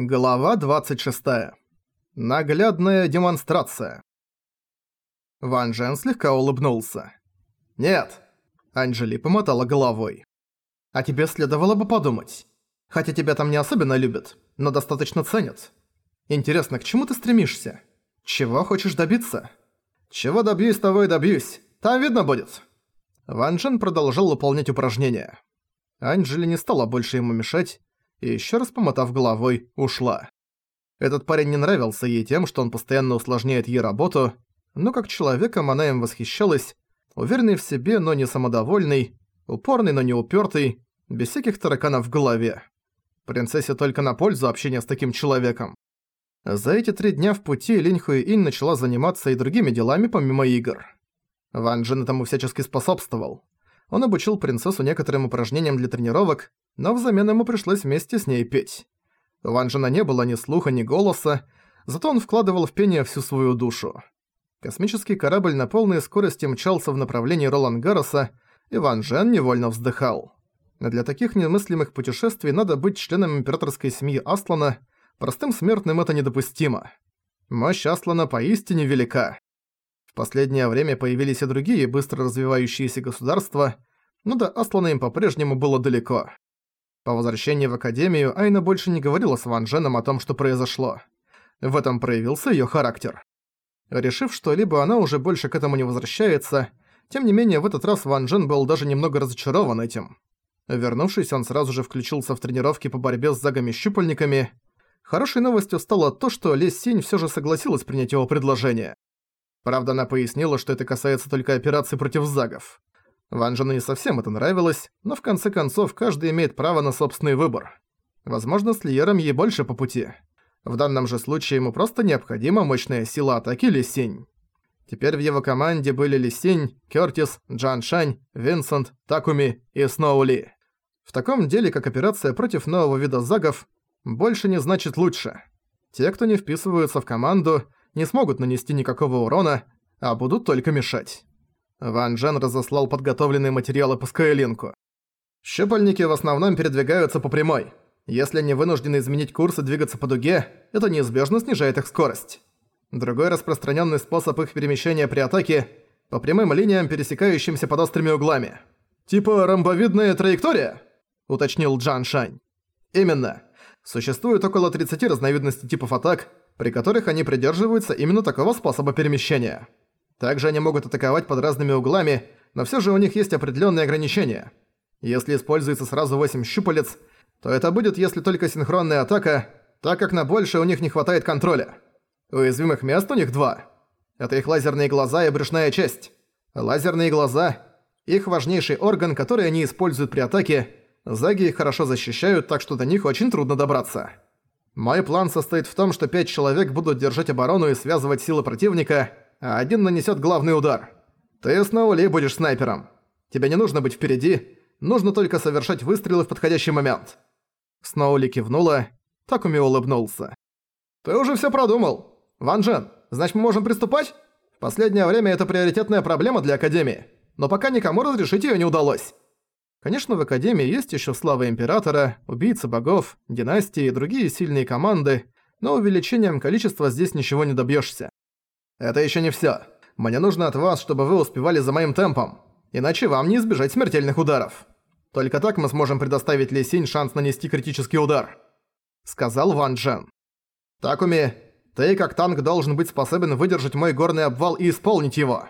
Глава 26. Наглядная демонстрация. Ван Джен слегка улыбнулся. «Нет!» Анжели помотала головой. «А тебе следовало бы подумать. Хотя тебя там не особенно любят, но достаточно ценят. Интересно, к чему ты стремишься? Чего хочешь добиться?» «Чего добьюсь, того и добьюсь. Там видно будет». Ван Джен продолжал выполнять упражнения. Анжели не стала больше ему мешать, и еще раз помотав головой, ушла. Этот парень не нравился ей тем, что он постоянно усложняет ей работу, но как человеком она им восхищалась, уверенный в себе, но не самодовольный, упорный, но не упертый, без всяких тараканов в голове. Принцессе только на пользу общения с таким человеком. За эти три дня в пути Линь Хуи-Инь начала заниматься и другими делами помимо игр. Ван Джен этому всячески способствовал. Он обучил принцессу некоторым упражнениям для тренировок, но взамен ему пришлось вместе с ней петь. У Ван не было ни слуха, ни голоса, зато он вкладывал в пение всю свою душу. Космический корабль на полной скорости мчался в направлении Ролан Гарроса, и Ван Джен невольно вздыхал. Для таких немыслимых путешествий надо быть членом императорской семьи Аслана, простым смертным это недопустимо. Мощь Аслана поистине велика. В последнее время появились и другие быстро развивающиеся государства, но до Аслана им по-прежнему было далеко. По возвращении в Академию Айна больше не говорила с Ван Дженом о том, что произошло. В этом проявился её характер. Решив, что либо она уже больше к этому не возвращается, тем не менее в этот раз Ван Джен был даже немного разочарован этим. Вернувшись, он сразу же включился в тренировки по борьбе с загами-щупальниками. Хорошей новостью стало то, что Ле Синь всё же согласилась принять его предложение. Правда, она пояснила, что это касается только операций против загов. Ван Джену не совсем это нравилось, но в конце концов каждый имеет право на собственный выбор. Возможно, с Лиером ей больше по пути. В данном же случае ему просто необходима мощная сила атаки Лисинь. Теперь в его команде были Лисинь, Кёртис, Джан Шань, Винсент, Такуми и Сноули. В таком деле, как операция против нового вида загов, больше не значит лучше. Те, кто не вписываются в команду, не смогут нанести никакого урона, а будут только мешать. Ван Джен разослал подготовленные материалы по Скайлинку. Щупальники в основном передвигаются по прямой. Если они вынуждены изменить курс и двигаться по дуге, это неизбежно снижает их скорость. Другой распространенный способ их перемещения при атаке – по прямым линиям, пересекающимся под острыми углами. «Типа ромбовидная траектория?» – уточнил Джан Шань. «Именно. Существует около 30 разновидностей типов атак, при которых они придерживаются именно такого способа перемещения». Также они могут атаковать под разными углами, но всё же у них есть определённые ограничения. Если используется сразу 8 щупалец, то это будет если только синхронная атака, так как на больше у них не хватает контроля. Уязвимых мест у них два. Это их лазерные глаза и брюшная часть. Лазерные глаза – их важнейший орган, который они используют при атаке. Заги их хорошо защищают, так что до них очень трудно добраться. Мой план состоит в том, что пять человек будут держать оборону и связывать силы противника – а один нанесет главный удар. Ты снова ли будешь снайпером. Тебе не нужно быть впереди, нужно только совершать выстрелы в подходящий момент». Сноули кивнула, Такуми улыбнулся. «Ты уже всё продумал. Ван Джен, значит мы можем приступать? В последнее время это приоритетная проблема для Академии, но пока никому разрешить её не удалось». Конечно, в Академии есть ещё слава Императора, Убийцы Богов, Династии и другие сильные команды, но увеличением количества здесь ничего не добьёшься. Это еще не все. Мне нужно от вас, чтобы вы успевали за моим темпом. Иначе вам не избежать смертельных ударов. Только так мы сможем предоставить Ли Синь шанс нанести критический удар», — сказал Ван Джен. «Такуми, ты как танк должен быть способен выдержать мой горный обвал и исполнить его.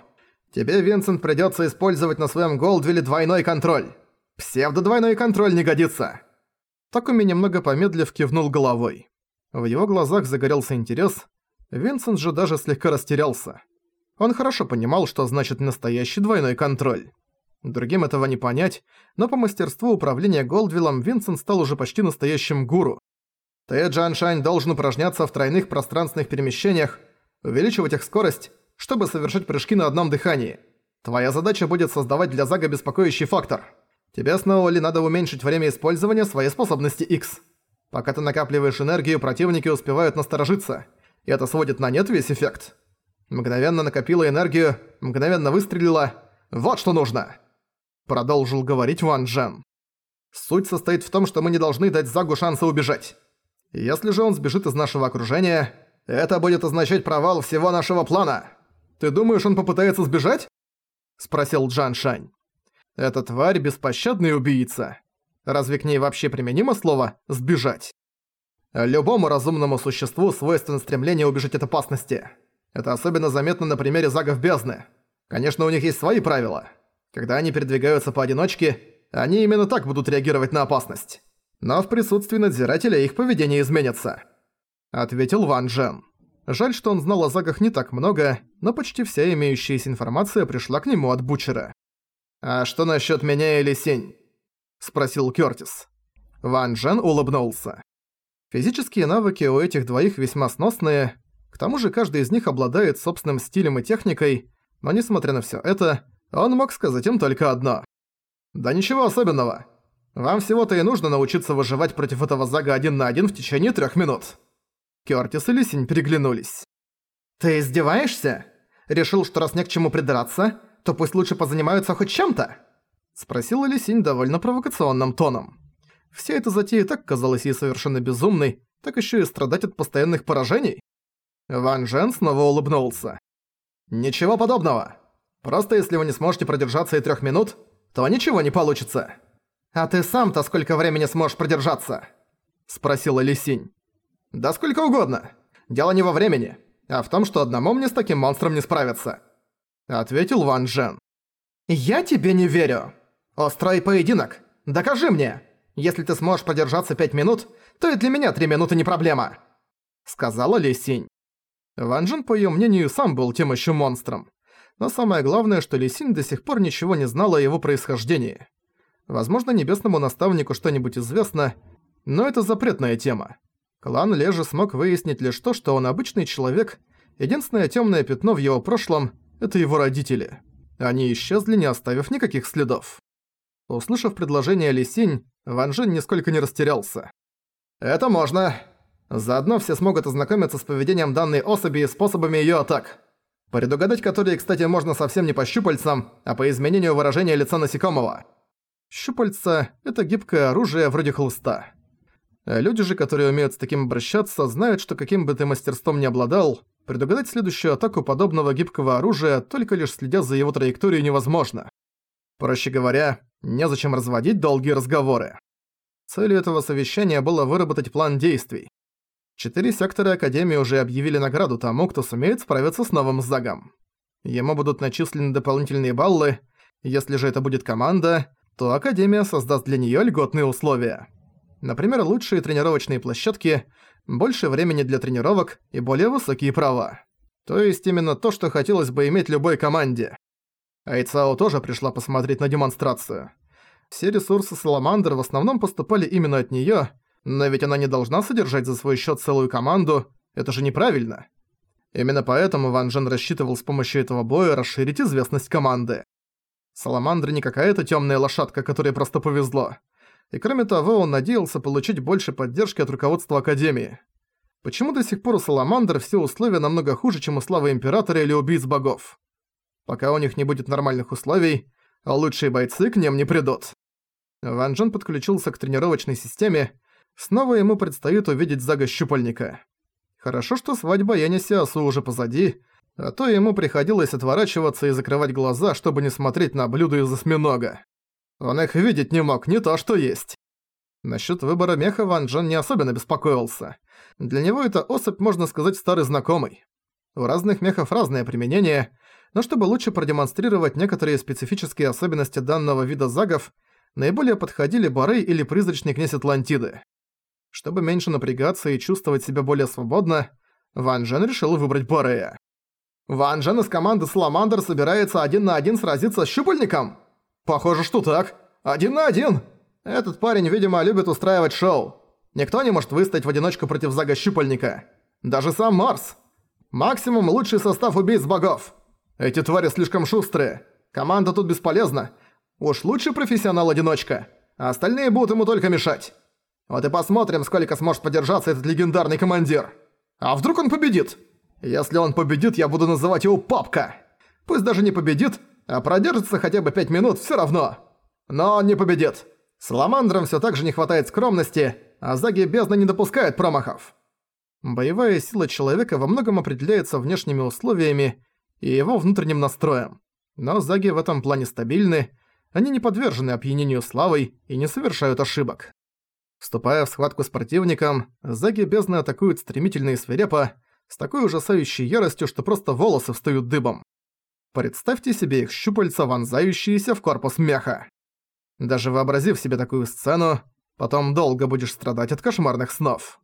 Тебе, Винсент, придётся использовать на своем Голдвилле двойной контроль. Псевдо-двойной контроль не годится». Такуми немного помедлив кивнул головой. В его глазах загорелся интерес, Винсент же даже слегка растерялся. Он хорошо понимал, что значит настоящий двойной контроль. Другим этого не понять, но по мастерству управления Голдвиллом Винсент стал уже почти настоящим гуру. Ты, Джан Шань, должен упражняться в тройных пространственных перемещениях, увеличивать их скорость, чтобы совершить прыжки на одном дыхании. Твоя задача будет создавать для Зага беспокоящий фактор. Тебе снова ли надо уменьшить время использования своей способности X. Пока ты накапливаешь энергию, противники успевают насторожиться – и это сводит на нет весь эффект. Мгновенно накопила энергию, мгновенно выстрелила. Вот что нужно!» Продолжил говорить Ван Джен. «Суть состоит в том, что мы не должны дать Загу шанса убежать. Если же он сбежит из нашего окружения, это будет означать провал всего нашего плана. Ты думаешь, он попытается сбежать?» Спросил Джан Шань. «Эта тварь – беспощадный убийца. Разве к ней вообще применимо слово «сбежать»?» Любому разумному существу свойственно стремление убежать от опасности. Это особенно заметно на примере загов бездны. Конечно, у них есть свои правила. Когда они передвигаются поодиночке, они именно так будут реагировать на опасность. Но в присутствии надзирателя их поведение изменится. Ответил Ван Джен. Жаль, что он знал о загах не так много, но почти вся имеющаяся информация пришла к нему от Бучера. «А что насчет меня или Сень?» – спросил Кёртис. Ван Джен улыбнулся. Физические навыки у этих двоих весьма сносные, к тому же каждый из них обладает собственным стилем и техникой, но несмотря на всё это, он мог сказать им только одно. «Да ничего особенного. Вам всего-то и нужно научиться выживать против этого зага один на один в течение трёх минут». Кёртис и Лисинь переглянулись. «Ты издеваешься? Решил, что раз не к чему придраться, то пусть лучше позанимаются хоть чем-то?» Спросила Лисинь довольно провокационным тоном. Вся эта затея так казалась ей совершенно безумной, так ещё и страдать от постоянных поражений. Ван Джен снова улыбнулся. «Ничего подобного. Просто если вы не сможете продержаться и трёх минут, то ничего не получится». «А ты сам-то сколько времени сможешь продержаться?» Спросила Лисинь. «Да сколько угодно. Дело не во времени, а в том, что одному мне с таким монстром не справиться», ответил Ван Джен. «Я тебе не верю. Острый поединок. Докажи мне!» Если ты сможешь продержаться пять минут, то и для меня три минуты не проблема», — сказала Ли Синь. Ван Джин, по её мнению, сам был тем ещё монстром. Но самое главное, что Ли Синь до сих пор ничего не знала о его происхождении. Возможно, небесному наставнику что-нибудь известно, но это запретная тема. Клан Лежи смог выяснить лишь то, что он обычный человек, единственное тёмное пятно в его прошлом — это его родители. Они исчезли, не оставив никаких следов. Услышав предложение Лисинь, Ван Жин нисколько не растерялся. «Это можно. Заодно все смогут ознакомиться с поведением данной особи и способами её атак. Предугадать которые, кстати, можно совсем не по щупальцам, а по изменению выражения лица насекомого. Щупальца – это гибкое оружие вроде хлыста. Люди же, которые умеют с таким обращаться, знают, что каким бы ты мастерством ни обладал, предугадать следующую атаку подобного гибкого оружия, только лишь следя за его траекторией, невозможно. Проще говоря, незачем разводить долгие разговоры. Целью этого совещания было выработать план действий. Четыре сектора Академии уже объявили награду тому, кто сумеет справиться с новым Загом. Ему будут начислены дополнительные баллы, если же это будет команда, то Академия создаст для неё льготные условия. Например, лучшие тренировочные площадки, больше времени для тренировок и более высокие права. То есть именно то, что хотелось бы иметь любой команде. Айцао тоже пришла посмотреть на демонстрацию. Все ресурсы Саламандр в основном поступали именно от неё, но ведь она не должна содержать за свой счёт целую команду, это же неправильно. Именно поэтому Ван Джен рассчитывал с помощью этого боя расширить известность команды. Саламандра не какая-то тёмная лошадка, которой просто повезло. И кроме того, он надеялся получить больше поддержки от руководства Академии. Почему до сих пор у Саламандр все условия намного хуже, чем у Славы Императора или Убийц Богов? Пока у них не будет нормальных условий, лучшие бойцы к ним не придут. Ван Джен подключился к тренировочной системе, снова ему предстоит увидеть Зага Щупальника. Хорошо, что свадьба Янисиасу уже позади, а то ему приходилось отворачиваться и закрывать глаза, чтобы не смотреть на блюдо из осьминога. Он их видеть не мог, не то что есть. Насчёт выбора меха Ван Джен не особенно беспокоился. Для него это особь, можно сказать, старый знакомый. У разных мехов разное применение, но чтобы лучше продемонстрировать некоторые специфические особенности данного вида загов, наиболее подходили Барей или Призрачный князь Атлантиды. Чтобы меньше напрягаться и чувствовать себя более свободно, Ван Джен решил выбрать Барея. «Ван Джен из команды Саламандр собирается один на один сразиться с Щупальником?» «Похоже, что так. Один на один!» Этот парень, видимо, любит устраивать шоу. Никто не может выстоять в одиночку против Зага Щупальника. Даже сам Марс. Максимум лучший состав убийц богов. Эти твари слишком шустрые. Команда тут бесполезна. Уж лучше профессионал-одиночка. А остальные будут ему только мешать. Вот и посмотрим, сколько сможет подержаться этот легендарный командир. А вдруг он победит? Если он победит, я буду называть его Папка. Пусть даже не победит, а продержится хотя бы пять минут, все равно. Но он не победит. Саламандрам все так же не хватает скромности, а заги бездны не допускают промахов. Боевая сила человека во многом определяется внешними условиями и его внутренним настроем. Но заги в этом плане стабильны, они не подвержены опьянению славой и не совершают ошибок. Вступая в схватку с противником, заги бездны атакуют стремительно и свирепо, с такой ужасающей яростью, что просто волосы встают дыбом. Представьте себе их щупальца, вонзающиеся в корпус меха. Даже вообразив себе такую сцену, потом долго будешь страдать от кошмарных снов.